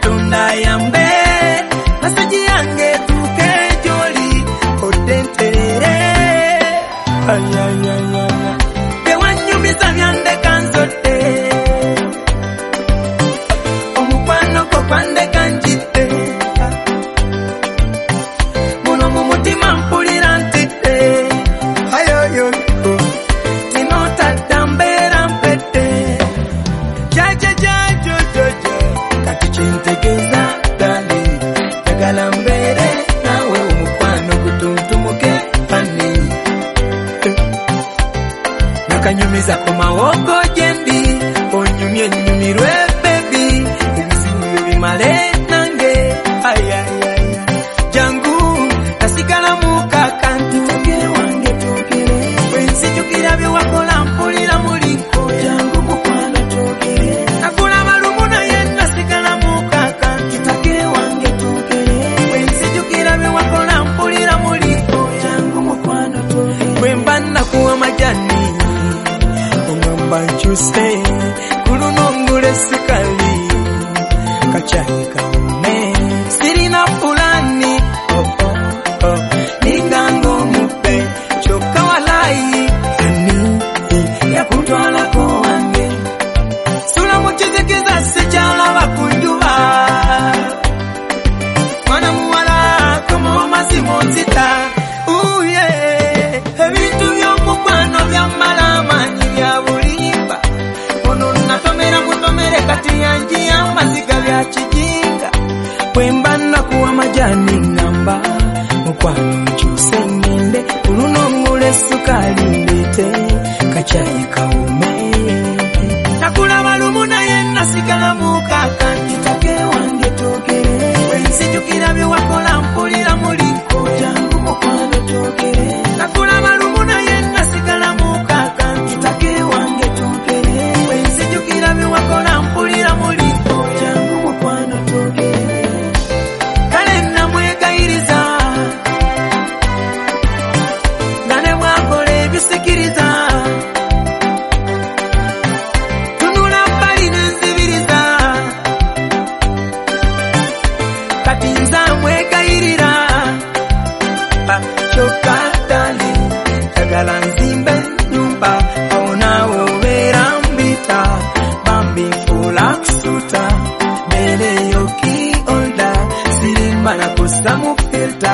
都那样呗。Nakanyumiza ku mawogo gyendi onyumye ennyumirwe bebi ebizibu bimale nange. Ayayaya jangu nasigala mukaka nti togere wange togere bwensijukira bye wakola mpulira muliko. Jangu mukwano togere nakulaba lumu naye nasigala mukaka nti togere wange togere bwensijukira bye wakola muliko. Jangu namaste kulunungule sikali kachani kaone sirina fulani oh, oh, oh. ningango mupe choka walai ani ya kutwala ko wange sula muchizikeza sichala wakunjuwa mwana muwala komo masimonzita nkwa nkyuse ngende olunongula essukaali ndeete kakyayi kawume nakulaba lumu naye nasigala mukaakana Shokatani Tagalanzimbe Numba Ona Owera Mbita Bambi Fulaksuta Bele Yoki Onda Silimba Nakosa Mufilta